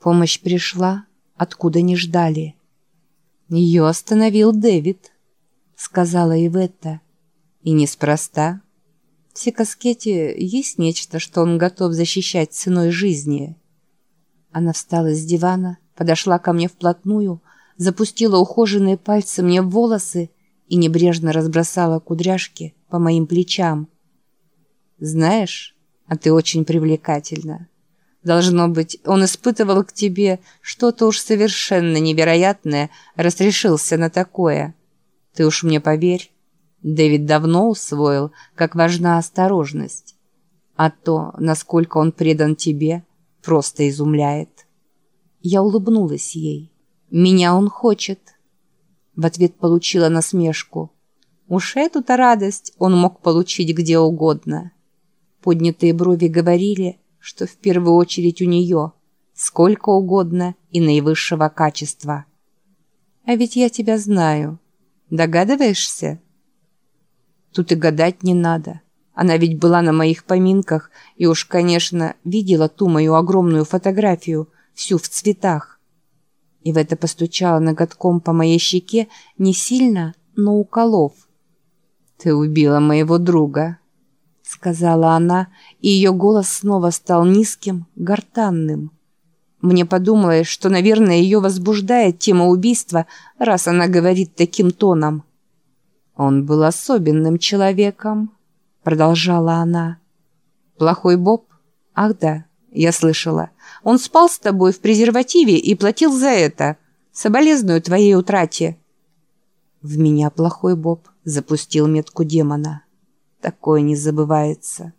Помощь пришла, откуда не ждали. Ее остановил Дэвид, сказала Иветта. И неспроста. В Секаскете есть нечто, что он готов защищать ценой жизни. Она встала с дивана, подошла ко мне вплотную, запустила ухоженные пальцы мне в волосы и небрежно разбросала кудряшки по моим плечам. «Знаешь, а ты очень привлекательна. Должно быть, он испытывал к тебе что-то уж совершенно невероятное, раз решился на такое. Ты уж мне поверь, Дэвид давно усвоил, как важна осторожность. А то, насколько он предан тебе, просто изумляет. Я улыбнулась ей. «Меня он хочет». В ответ получила насмешку. Уж эту-то радость он мог получить где угодно. Поднятые брови говорили, что в первую очередь у нее, сколько угодно и наивысшего качества. «А ведь я тебя знаю. Догадываешься?» Тут и гадать не надо. Она ведь была на моих поминках и уж, конечно, видела ту мою огромную фотографию, всю в цветах. И в это постучала ноготком по моей щеке не сильно, но уколов. «Ты убила моего друга», — сказала она, и ее голос снова стал низким, гортанным. Мне подумалось, что, наверное, ее возбуждает тема убийства, раз она говорит таким тоном. «Он был особенным человеком», — продолжала она. «Плохой Боб? Ах да, я слышала. Он спал с тобой в презервативе и платил за это. Соболезную твоей утрате». В меня плохой Боб запустил метку демона. Такое не забывается.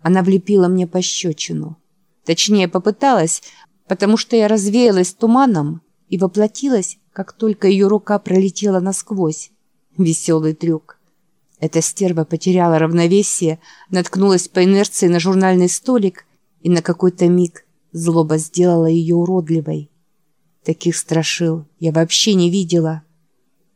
Она влепила мне пощечину. Точнее, попыталась, потому что я развеялась туманом и воплотилась, как только ее рука пролетела насквозь. Веселый трюк. Эта стерва потеряла равновесие, наткнулась по инерции на журнальный столик и на какой-то миг злоба сделала ее уродливой. Таких страшил я вообще не видела.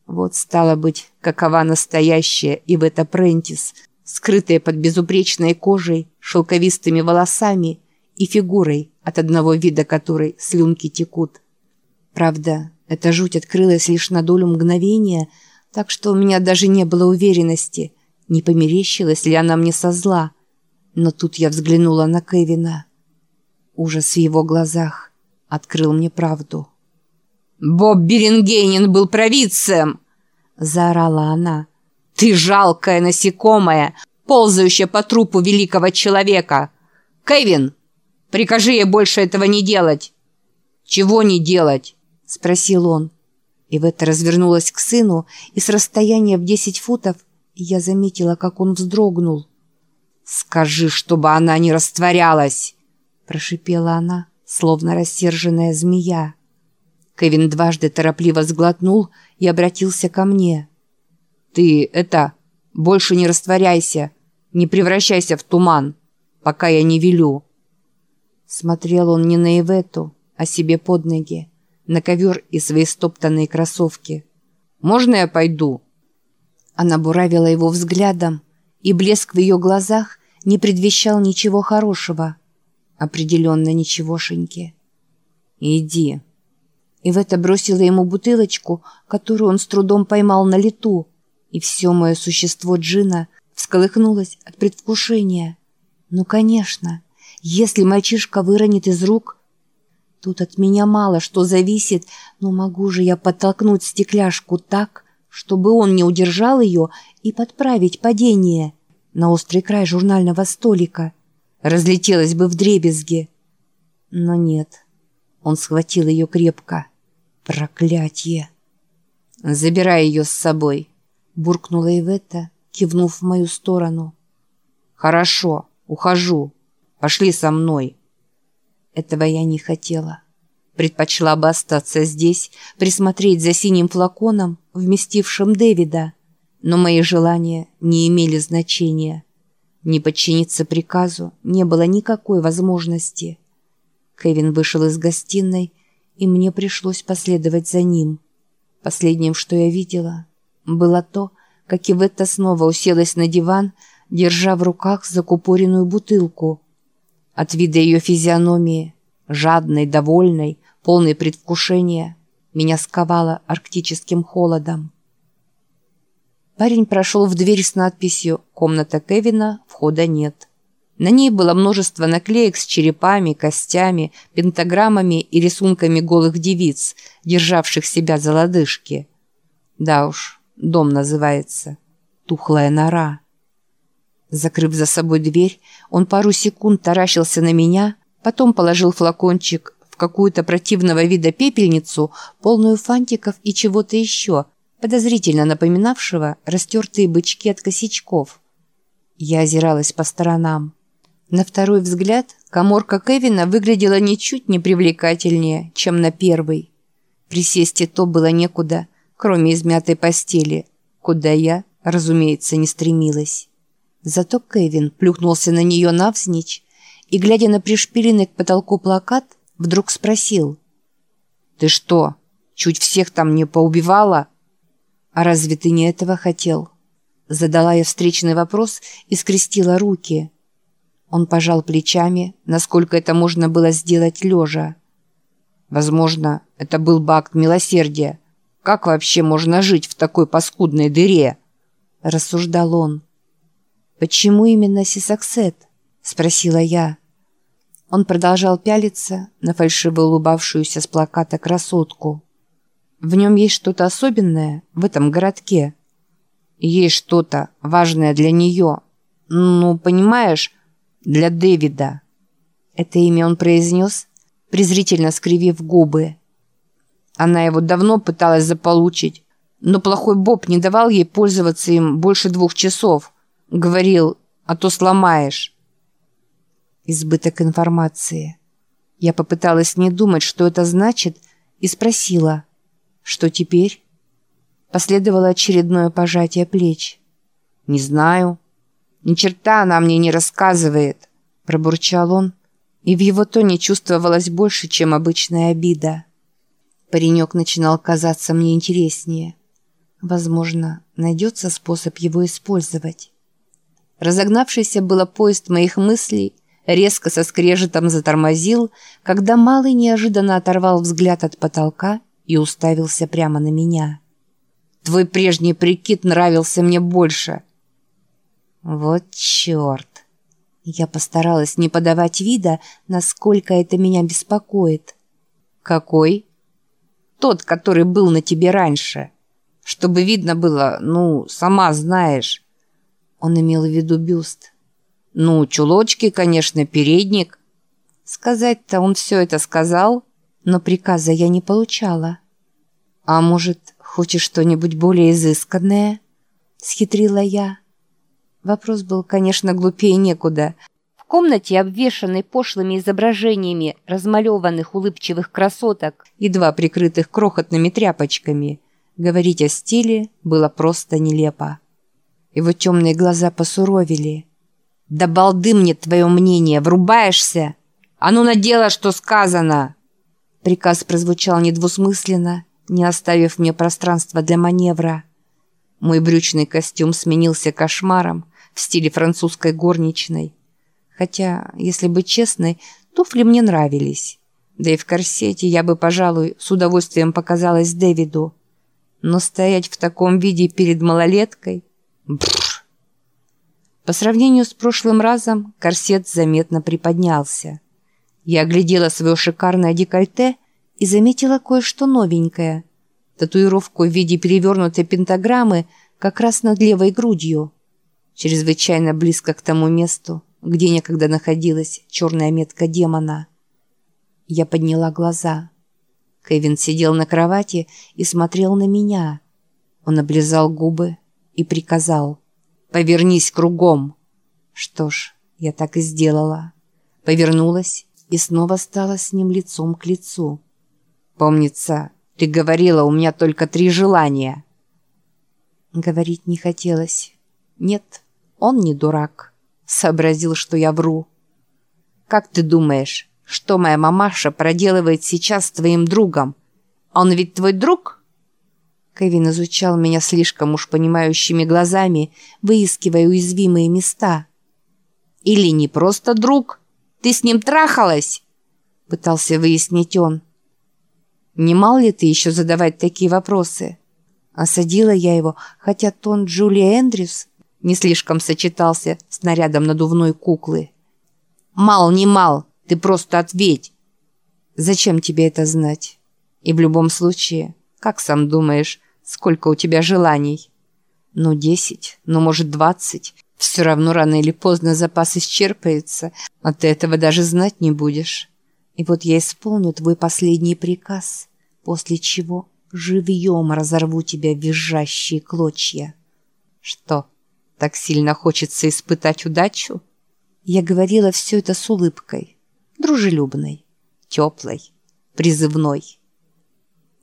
Вот стало быть, какова настоящая и в это Прентис, скрытая под безупречной кожей, шелковистыми волосами и фигурой, от одного вида которой слюнки текут. Правда, эта жуть открылась лишь на долю мгновения – так что у меня даже не было уверенности, не померещилась ли она мне со зла. Но тут я взглянула на Кевина. Ужас в его глазах открыл мне правду. «Боб Берингейнин был провидцем!» — заорала она. «Ты жалкая насекомая, ползающая по трупу великого человека! Кевин, прикажи ей больше этого не делать!» «Чего не делать?» — спросил он. И в это развернулась к сыну, и с расстояния в десять футов я заметила, как он вздрогнул. «Скажи, чтобы она не растворялась!» Прошипела она, словно рассерженная змея. Кевин дважды торопливо сглотнул и обратился ко мне. «Ты, это, больше не растворяйся, не превращайся в туман, пока я не велю». Смотрел он не на Ивету, а себе под ноги на ковер и свои стоптанные кроссовки. «Можно я пойду?» Она буравила его взглядом, и блеск в ее глазах не предвещал ничего хорошего. Определенно ничегошеньки. «Иди». И в это бросила ему бутылочку, которую он с трудом поймал на лету, и все мое существо Джина всколыхнулось от предвкушения. «Ну, конечно, если мальчишка выронит из рук, Тут от меня мало что зависит, но могу же я подтолкнуть стекляшку так, чтобы он не удержал ее и подправить падение на острый край журнального столика. Разлетелась бы в дребезги. Но нет, он схватил ее крепко. Проклятье! «Забирай ее с собой», — буркнула Ивета, кивнув в мою сторону. «Хорошо, ухожу. Пошли со мной». Этого я не хотела. Предпочла бы остаться здесь, присмотреть за синим флаконом, вместившим Дэвида. Но мои желания не имели значения. Не подчиниться приказу не было никакой возможности. Кевин вышел из гостиной, и мне пришлось последовать за ним. Последним, что я видела, было то, как Иветта снова уселась на диван, держа в руках закупоренную бутылку – от вида ее физиономии жадной, довольной, полной предвкушения, меня сковало арктическим холодом. Парень прошел в дверь с надписью «Комната Кевина, входа нет». На ней было множество наклеек с черепами, костями, пентаграммами и рисунками голых девиц, державших себя за лодыжки. Да уж, дом называется. Тухлая нора. Закрыв за собой дверь, он пару секунд таращился на меня, потом положил флакончик в какую-то противного вида пепельницу, полную фантиков и чего-то еще, подозрительно напоминавшего растертые бычки от косячков. Я озиралась по сторонам. На второй взгляд коморка Кевина выглядела ничуть не привлекательнее, чем на первый. Присесть и то было некуда, кроме измятой постели, куда я, разумеется, не стремилась. Зато Кевин плюхнулся на нее навзничь и, глядя на пришпиленный к потолку плакат, вдруг спросил. «Ты что, чуть всех там не поубивала?» «А разве ты не этого хотел?» Задала я встречный вопрос и скрестила руки. Он пожал плечами, насколько это можно было сделать лежа. «Возможно, это был бы акт милосердия. Как вообще можно жить в такой паскудной дыре?» Рассуждал он. «Почему именно Сисаксет?» Спросила я. Он продолжал пялиться на фальшиво улыбавшуюся с плаката красотку. В нем есть что-то особенное в этом городке. Есть что-то важное для нее. Ну, понимаешь, для Дэвида. Это имя он произнес, презрительно скривив губы. Она его давно пыталась заполучить, но плохой Боб не давал ей пользоваться им больше двух часов. Говорил, а то сломаешь. Избыток информации. Я попыталась не думать, что это значит, и спросила – что теперь? Последовало очередное пожатие плеч. «Не знаю. Ни черта она мне не рассказывает», – пробурчал он, и в его тоне чувствовалось больше, чем обычная обида. Паренек начинал казаться мне интереснее. Возможно, найдется способ его использовать. Разогнавшийся было поезд моих мыслей резко со скрежетом затормозил, когда Малый неожиданно оторвал взгляд от потолка и уставился прямо на меня. «Твой прежний прикид нравился мне больше». «Вот черт!» Я постаралась не подавать вида, насколько это меня беспокоит. «Какой?» «Тот, который был на тебе раньше. Чтобы видно было, ну, сама знаешь». Он имел в виду бюст. «Ну, чулочки, конечно, передник». Сказать-то он все это сказал, но приказа я не получала. «А может, хочешь что-нибудь более изысканное?» — схитрила я. Вопрос был, конечно, глупее некуда. В комнате, обвешанной пошлыми изображениями размалеванных улыбчивых красоток, едва прикрытых крохотными тряпочками, говорить о стиле было просто нелепо. Его темные глаза посуровили. «Да балды мне твое мнение, врубаешься? А ну на дело, что сказано!» Приказ прозвучал недвусмысленно, не оставив мне пространства для маневра. Мой брючный костюм сменился кошмаром в стиле французской горничной. Хотя, если быть честной, туфли мне нравились. Да и в корсете я бы, пожалуй, с удовольствием показалась Дэвиду. Но стоять в таком виде перед малолеткой... Бррр. По сравнению с прошлым разом корсет заметно приподнялся. Я оглядела свое шикарное декольте и заметила кое-что новенькое. Татуировку в виде перевернутой пентаграммы как раз над левой грудью. Чрезвычайно близко к тому месту, где некогда находилась черная метка демона. Я подняла глаза. Кевин сидел на кровати и смотрел на меня. Он облизал губы и приказал «Повернись кругом». Что ж, я так и сделала. Повернулась и снова стала с ним лицом к лицу. «Помнится, ты говорила, у меня только три желания». Говорить не хотелось. Нет, он не дурак. Сообразил, что я вру. «Как ты думаешь, что моя мамаша проделывает сейчас с твоим другом? Он ведь твой друг?» Кевин изучал меня слишком уж понимающими глазами, выискивая уязвимые места. «Или не просто друг?» Ты с ним трахалась?» — пытался выяснить он. «Не мал ли ты еще задавать такие вопросы?» Осадила я его, хотя тон Джулии Эндрюс не слишком сочетался с нарядом надувной куклы. «Мал, не мал, ты просто ответь!» «Зачем тебе это знать? И в любом случае, как сам думаешь, сколько у тебя желаний?» «Ну, десять, ну, может, двадцать. Все равно рано или поздно запас исчерпается, а ты этого даже знать не будешь. И вот я исполню твой последний приказ, после чего живьем разорву тебя визжащие клочья». «Что, так сильно хочется испытать удачу?» Я говорила все это с улыбкой, дружелюбной, теплой, призывной.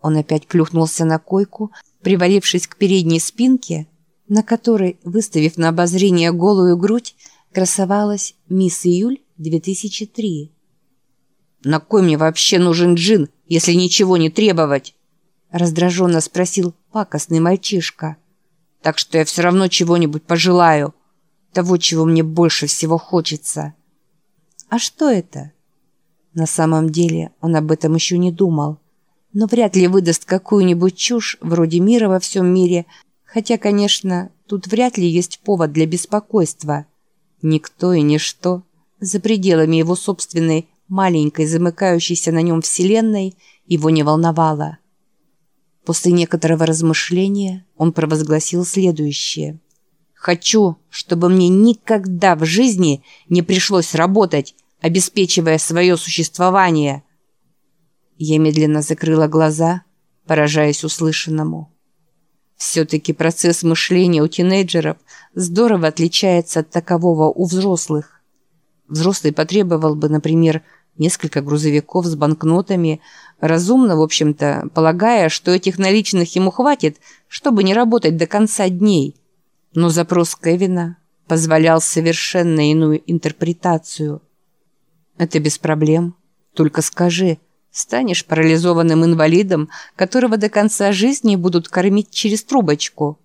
Он опять плюхнулся на койку, привалившись к передней спинке, на которой, выставив на обозрение голую грудь, красовалась «Мисс Июль 2003». «На кой мне вообще нужен джин, если ничего не требовать?» раздраженно спросил пакостный мальчишка. «Так что я все равно чего-нибудь пожелаю» того, чего мне больше всего хочется. А что это? На самом деле он об этом еще не думал, но вряд ли выдаст какую-нибудь чушь вроде мира во всем мире, хотя, конечно, тут вряд ли есть повод для беспокойства. Никто и ничто за пределами его собственной маленькой замыкающейся на нем вселенной его не волновало. После некоторого размышления он провозгласил следующее. Хочу, чтобы мне никогда в жизни не пришлось работать, обеспечивая свое существование. Я медленно закрыла глаза, поражаясь услышанному. Все-таки процесс мышления у тинейджеров здорово отличается от такового у взрослых. Взрослый потребовал бы, например, несколько грузовиков с банкнотами, разумно, в общем-то, полагая, что этих наличных ему хватит, чтобы не работать до конца дней – но запрос Кевина позволял совершенно иную интерпретацию. Это без проблем. Только скажи, станешь парализованным инвалидом, которого до конца жизни будут кормить через трубочку.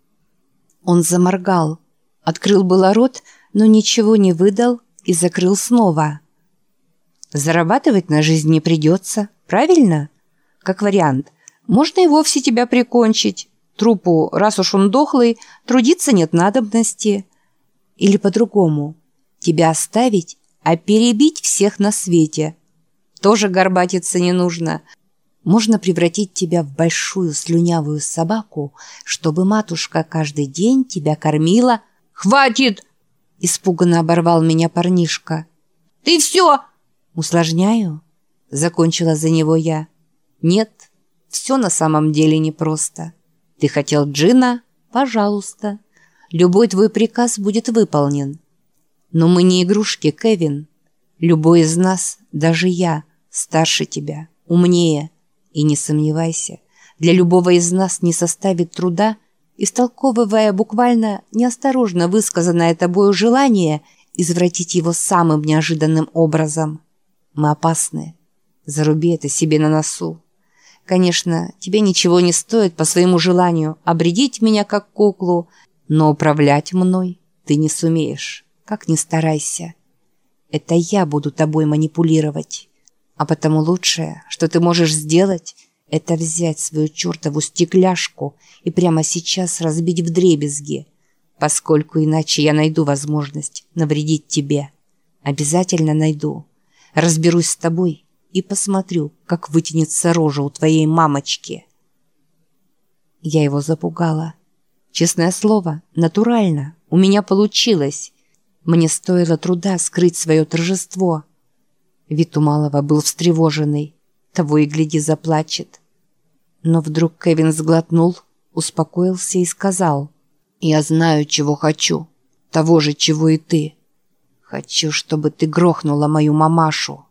Он заморгал, открыл было рот, но ничего не выдал и закрыл снова. Зарабатывать на жизнь не придется, правильно? Как вариант, можно и вовсе тебя прикончить, Трупу, раз уж он дохлый, трудиться нет надобности. Или по-другому. Тебя оставить, а перебить всех на свете. Тоже горбатиться не нужно. Можно превратить тебя в большую слюнявую собаку, чтобы матушка каждый день тебя кормила. «Хватит!» – испуганно оборвал меня парнишка. «Ты все!» «Усложняю?» – закончила за него я. «Нет, все на самом деле непросто». Ты хотел джина? Пожалуйста. Любой твой приказ будет выполнен. Но мы не игрушки, Кевин. Любой из нас, даже я, старше тебя, умнее. И не сомневайся, для любого из нас не составит труда, истолковывая буквально неосторожно высказанное тобою желание, извратить его самым неожиданным образом. Мы опасны. Заруби это себе на носу. Конечно, тебе ничего не стоит по своему желанию обредить меня как куклу, но управлять мной ты не сумеешь, как ни старайся. Это я буду тобой манипулировать. А потому лучшее, что ты можешь сделать, это взять свою чертову стекляшку и прямо сейчас разбить в дребезги, поскольку иначе я найду возможность навредить тебе. Обязательно найду. Разберусь с тобой и посмотрю, как вытянется рожа у твоей мамочки. Я его запугала. Честное слово, натурально, у меня получилось. Мне стоило труда скрыть свое торжество. Вид у малого был встревоженный, того и гляди заплачет. Но вдруг Кевин сглотнул, успокоился и сказал, «Я знаю, чего хочу, того же, чего и ты. Хочу, чтобы ты грохнула мою мамашу».